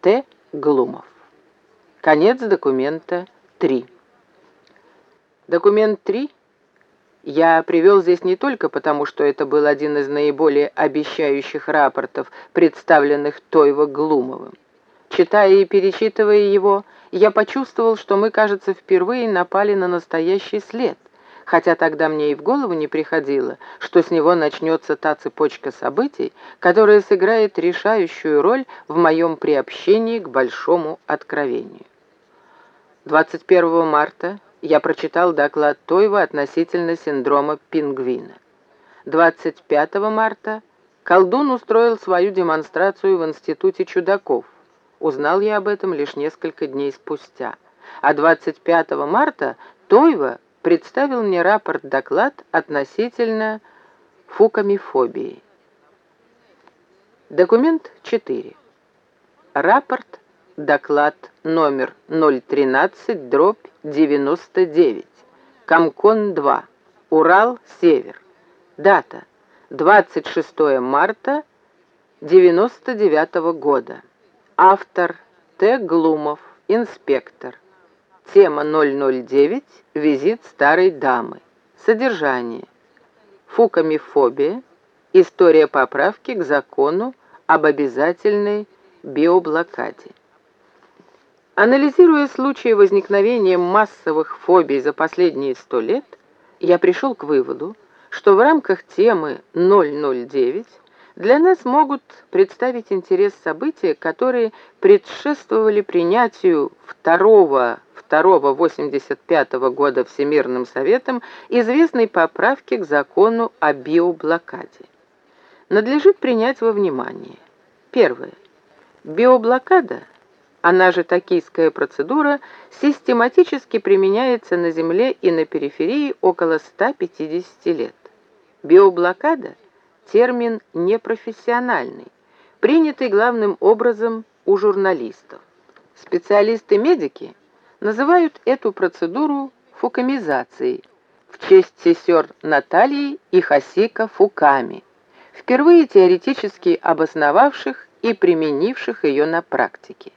Т. Глумов. Конец документа 3. Документ 3 я привел здесь не только потому, что это был один из наиболее обещающих рапортов, представленных Тойво Глумовым. Читая и перечитывая его, я почувствовал, что мы, кажется, впервые напали на настоящий след, хотя тогда мне и в голову не приходило, что с него начнется та цепочка событий, которая сыграет решающую роль в моем приобщении к большому откровению. 21 марта я прочитал доклад Тойва относительно синдрома пингвина. 25 марта колдун устроил свою демонстрацию в Институте чудаков. Узнал я об этом лишь несколько дней спустя. А 25 марта Тойва представил мне рапорт-доклад относительно фукамифобии. Документ 4. Рапорт доклад номер 013, дробь 99, Комкон-2, Урал-Север. Дата 26 марта 99 -го года. Автор Т. Глумов, инспектор. Тема 009, визит старой дамы. Содержание. Фукамифобия, история поправки к закону об обязательной биоблокаде. Анализируя случаи возникновения массовых фобий за последние сто лет, я пришел к выводу, что в рамках темы 009 для нас могут представить интерес события, которые предшествовали принятию второго 2 85 года Всемирным Советом известной поправки к закону о биоблокаде. Надлежит принять во внимание. Первое. Биоблокада – она же токийская процедура систематически применяется на Земле и на периферии около 150 лет. Биоблокада – термин непрофессиональный, принятый главным образом у журналистов. Специалисты-медики называют эту процедуру фукамизацией в честь сестер Натальи и Хасика Фуками, впервые теоретически обосновавших и применивших ее на практике.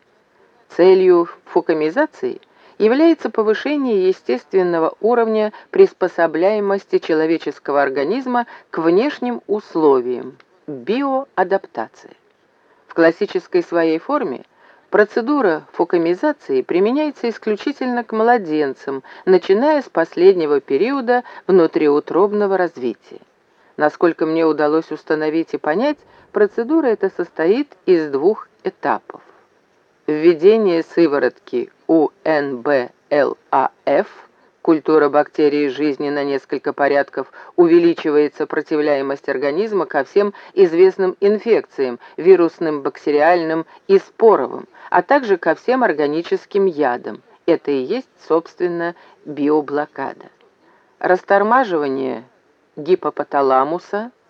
Целью фукамизации является повышение естественного уровня приспособляемости человеческого организма к внешним условиям, биоадаптация. В классической своей форме процедура фукамизации применяется исключительно к младенцам, начиная с последнего периода внутриутробного развития. Насколько мне удалось установить и понять, процедура эта состоит из двух этапов. Введение сыворотки УНБЛАФ, культура бактерий жизни на несколько порядков, увеличивает сопротивляемость организма ко всем известным инфекциям, вирусным, бактериальным и споровым, а также ко всем органическим ядам. Это и есть, собственно, биоблокада. Растормаживание гипопоталамуса –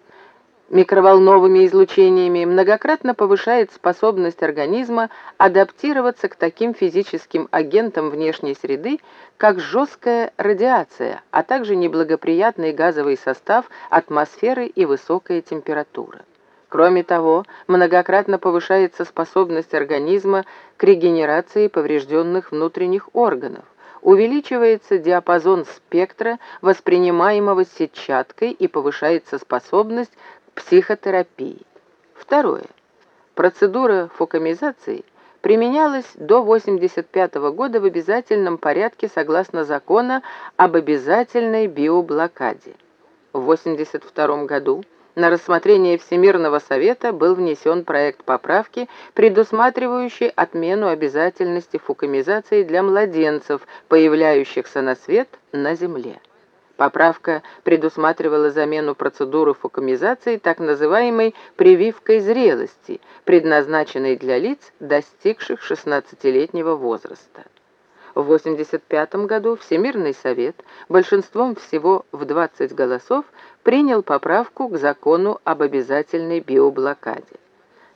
микроволновыми излучениями многократно повышает способность организма адаптироваться к таким физическим агентам внешней среды, как жесткая радиация, а также неблагоприятный газовый состав атмосферы и высокая температура. Кроме того, многократно повышается способность организма к регенерации поврежденных внутренних органов, увеличивается диапазон спектра, воспринимаемого сетчаткой, и повышается способность психотерапии. Второе. Процедура фокамизации применялась до 1985 года в обязательном порядке согласно закона об обязательной биоблокаде. В 1982 году на рассмотрение Всемирного Совета был внесен проект поправки, предусматривающий отмену обязательности фукамизации для младенцев, появляющихся на свет на Земле. Поправка предусматривала замену процедуры фукамизации так называемой прививкой зрелости, предназначенной для лиц, достигших 16-летнего возраста. В 1985 году Всемирный Совет большинством всего в 20 голосов принял поправку к закону об обязательной биоблокаде.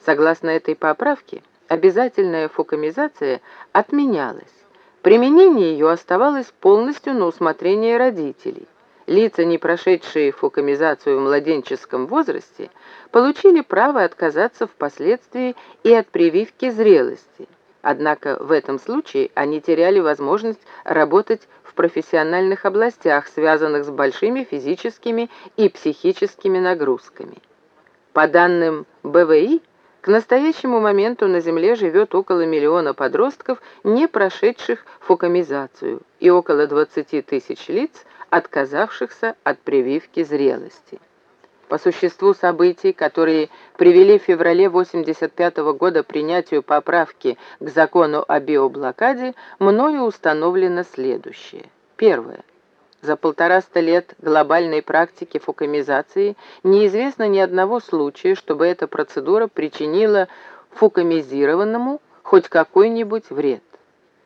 Согласно этой поправке, обязательная фукамизация отменялась. Применение ее оставалось полностью на усмотрение родителей. Лица, не прошедшие фукамизацию в младенческом возрасте, получили право отказаться впоследствии и от прививки зрелости. Однако в этом случае они теряли возможность работать в профессиональных областях, связанных с большими физическими и психическими нагрузками. По данным БВИ, к настоящему моменту на Земле живет около миллиона подростков, не прошедших фукамизацию, и около 20 тысяч лиц, отказавшихся от прививки зрелости. По существу событий, которые привели в феврале 1985 года принятию поправки к закону о биоблокаде, мною установлено следующее. Первое. За полтораста лет глобальной практики фукамизации неизвестно ни одного случая, чтобы эта процедура причинила фукамизированному хоть какой-нибудь вред.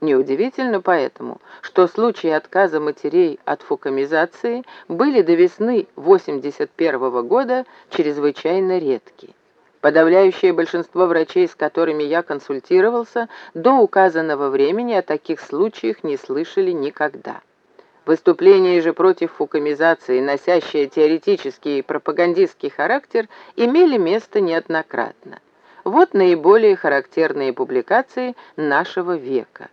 Неудивительно поэтому, что случаи отказа матерей от фукамизации были до весны 1981 года чрезвычайно редки. Подавляющее большинство врачей, с которыми я консультировался, до указанного времени о таких случаях не слышали никогда. Выступления же против фукамизации, носящие теоретический и пропагандистский характер, имели место неоднократно. Вот наиболее характерные публикации нашего века.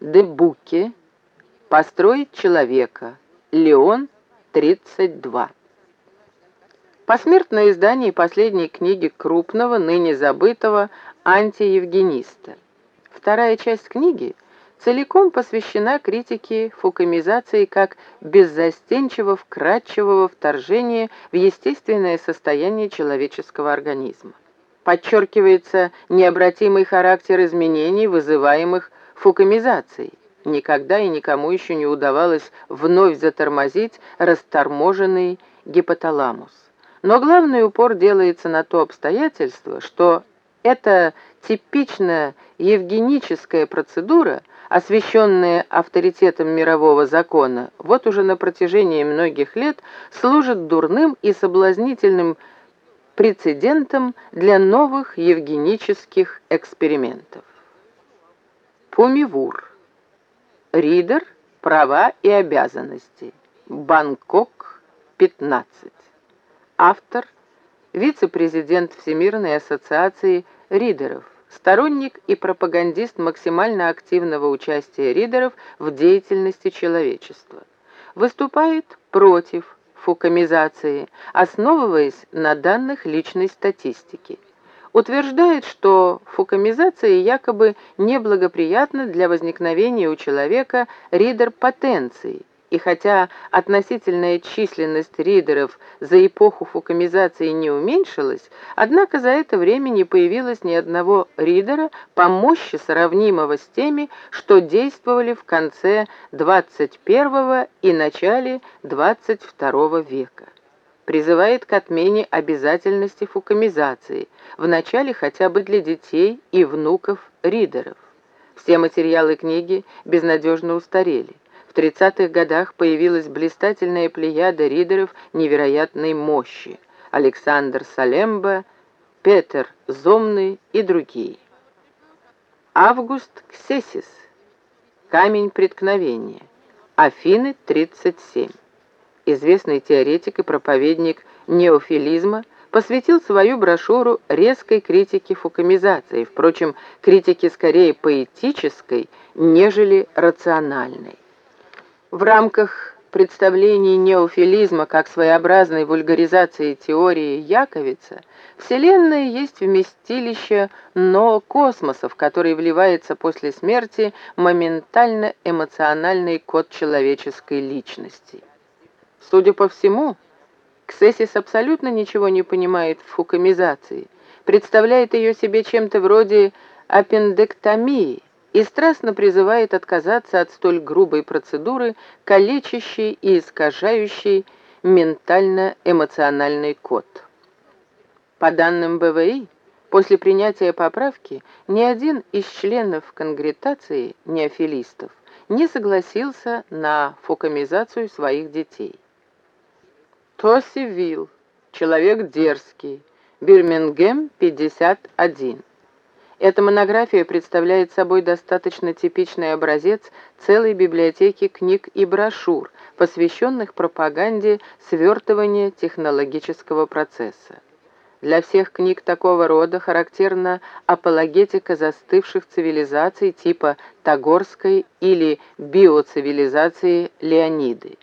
Дебуке «Построить человека», Леон, 32. Посмертное издание последней книги крупного, ныне забытого антиевгениста. Вторая часть книги – целиком посвящена критике фукамизации как беззастенчиво вкрадчивого вторжения в естественное состояние человеческого организма. Подчеркивается необратимый характер изменений, вызываемых фукамизацией. Никогда и никому еще не удавалось вновь затормозить расторможенный гипоталамус. Но главный упор делается на то обстоятельство, что эта типичная евгеническая процедура освященные авторитетом мирового закона, вот уже на протяжении многих лет служат дурным и соблазнительным прецедентом для новых евгенических экспериментов. Пумивур. Ридер. Права и обязанности. Бангкок, 15. Автор. Вице-президент Всемирной ассоциации ридеров сторонник и пропагандист максимально активного участия ридеров в деятельности человечества. Выступает против фукамизации, основываясь на данных личной статистики. Утверждает, что фукамизация якобы неблагоприятна для возникновения у человека ридер-потенции, и хотя относительная численность ридеров за эпоху фукамизации не уменьшилась, однако за это время не появилось ни одного ридера по мощи, сравнимого с теми, что действовали в конце 21 и начале 22 века. Призывает к отмене обязательности фукамизации, вначале хотя бы для детей и внуков ридеров. Все материалы книги безнадежно устарели. В 30-х годах появилась блистательная плеяда ридеров невероятной мощи. Александр Салемба, Петер Зомный и другие. Август Ксесис. Камень преткновения. Афины, 37. Известный теоретик и проповедник неофилизма посвятил свою брошюру резкой критике фукамизации, впрочем, критике скорее поэтической, нежели рациональной. В рамках представлений неофилизма как своеобразной вульгаризации теории Яковица, Вселенная есть вместилище но-космоса, в который вливается после смерти моментально эмоциональный код человеческой личности. Судя по всему, Ксесис абсолютно ничего не понимает в фукамизации, представляет ее себе чем-то вроде аппендэктомии, и страстно призывает отказаться от столь грубой процедуры, калечащей и искажающей ментально-эмоциональный код. По данным БВИ, после принятия поправки ни один из членов конгретации неофилистов не согласился на фокомизацию своих детей. Тоси Вилл, человек дерзкий, Бирмингем, 51. Эта монография представляет собой достаточно типичный образец целой библиотеки книг и брошюр, посвященных пропаганде свертывания технологического процесса. Для всех книг такого рода характерна апологетика застывших цивилизаций типа Тагорской или биоцивилизации Леониды.